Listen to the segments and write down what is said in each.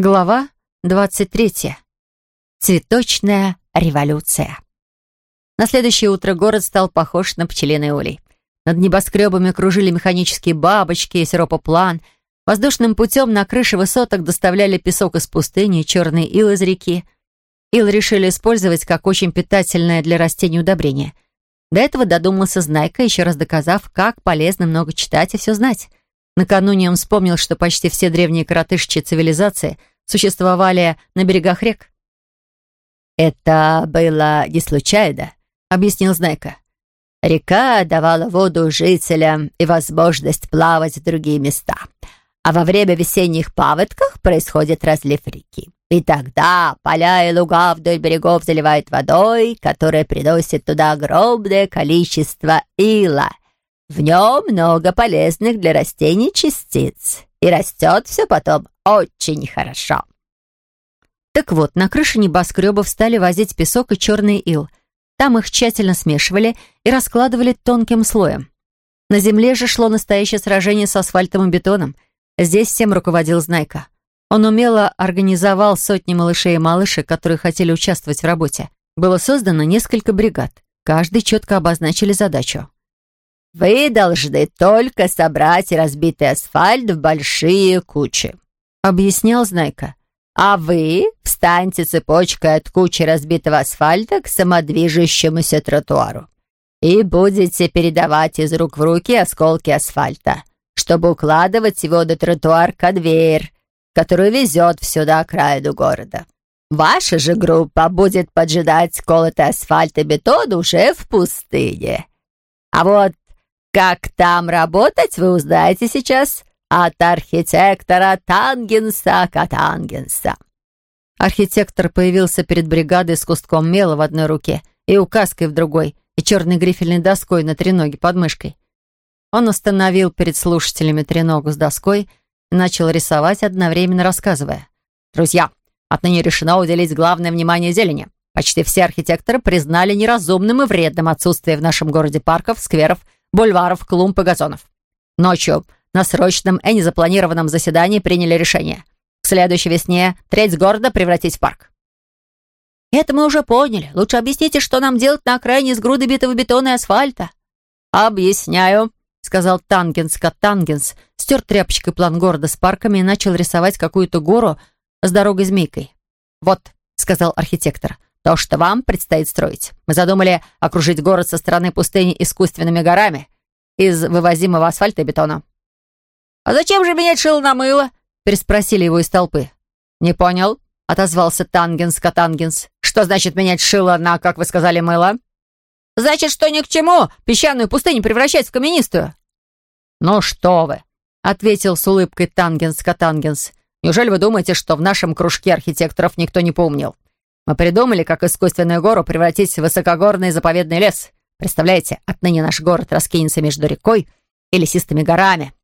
Глава 23. Цветочная революция. На следующее утро город стал похож на пчелиный улей. Над небоскребами кружили механические бабочки и сиропоплан. Воздушным путем на крыше высоток доставляли песок из пустыни и черный ил из реки. Ил решили использовать как очень питательное для растений удобрение. До этого додумался Знайка, еще раз доказав, как полезно много читать и все знать. Накануне он вспомнил, что почти все древние коротышечьи цивилизации существовали на берегах рек. «Это было не случайно», — объяснил Знайка. «Река давала воду жителям и возможность плавать в другие места, а во время весенних паводков происходит разлив реки. И тогда поля и луга вдоль берегов заливают водой, которая приносит туда огромное количество ила — в нем много полезных для растений частиц, и растет все потом очень хорошо. Так вот, на крыше небоскребов стали возить песок и черный ил. Там их тщательно смешивали и раскладывали тонким слоем. На земле же шло настоящее сражение с асфальтом и бетоном. Здесь всем руководил Знайка. Он умело организовал сотни малышей и малышек, которые хотели участвовать в работе. Было создано несколько бригад. Каждый четко обозначили задачу. Вы должны только собрать разбитый асфальт в большие кучи», — объяснял Знайка. «А вы встаньте цепочкой от кучи разбитого асфальта к самодвижущемуся тротуару и будете передавать из рук в руки осколки асфальта, чтобы укладывать его на тротуар конвейер, который везет все до окраину города. Ваша же группа будет поджидать колотый асфальт и бетон уже в пустыне. А вот как там работать, вы узнаете сейчас от архитектора Тангенса Катангенса. Архитектор появился перед бригадой с кустком мела в одной руке и указкой в другой, и черной грифельной доской на треноге под мышкой. Он установил перед слушателями треногу с доской и начал рисовать, одновременно рассказывая. «Друзья, отныне решено уделить главное внимание зелени. Почти все архитекторы признали неразумным и вредным отсутствие в нашем городе парков, скверов, бульваров, клумб и газонов. Ночью на срочном и незапланированном заседании приняли решение. К следующей весне треть города превратить в парк. «Это мы уже поняли. Лучше объясните, что нам делать на окраине с груды битого бетона и асфальта». «Объясняю», — сказал Тангенс Катангенс, стер тряпочкой план города с парками и начал рисовать какую-то гору с дорогой-змейкой. «Вот», — сказал архитектор, — то, что вам предстоит строить. Мы задумали окружить город со стороны пустыни искусственными горами из вывозимого асфальта и бетона». «А зачем же менять шило на мыло?» — переспросили его из толпы. «Не понял», — отозвался Тангенс Катангенс. «Что значит менять шило на, как вы сказали, мыло?» «Значит, что ни к чему песчаную пустыню превращать в каменистую». «Ну что вы», — ответил с улыбкой Тангенс Катангенс. «Неужели вы думаете, что в нашем кружке архитекторов никто не поумнел? Мы придумали, как искусственную гору превратить в высокогорный заповедный лес. Представляете, отныне наш город раскинется между рекой и лесистыми горами.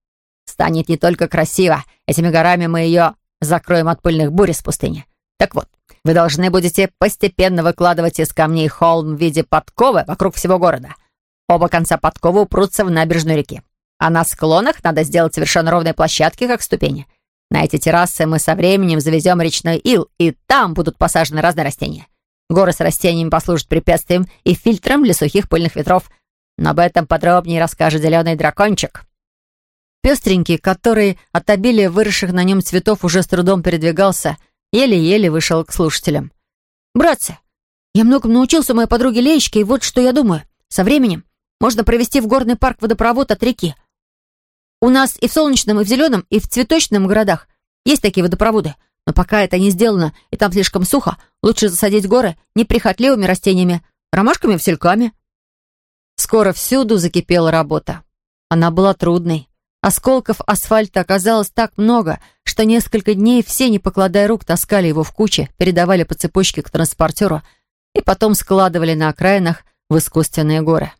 Станет не только красиво, этими горами мы ее закроем от пыльных бурь из пустыни. Так вот, вы должны будете постепенно выкладывать из камней холм в виде подковы вокруг всего города. Оба конца подковы упрутся в набережную реки. А на склонах надо сделать совершенно ровные площадки, как ступени. На эти террасы мы со временем завезем речной ил, и там будут посажены разные растения. Горы с растениями послужат препятствием и фильтром для сухих пыльных ветров. Но об этом подробнее расскажет зеленый дракончик. Пестренький, который от обилия выросших на нем цветов уже с трудом передвигался, еле-еле вышел к слушателям. «Братцы, я многому научился у моей подруги Леечки, и вот что я думаю. Со временем можно провести в горный парк водопровод от реки. У нас и в Солнечном, и в Зеленом, и в Цветочном городах есть такие водопроводы. Но пока это не сделано, и там слишком сухо, лучше засадить горы неприхотливыми растениями, ромашками-васильками. Скоро всюду закипела работа. Она была трудной. Осколков асфальта оказалось так много, что несколько дней все, не покладая рук, таскали его в куче, передавали по цепочке к транспортеру и потом складывали на окраинах в искусственные горы.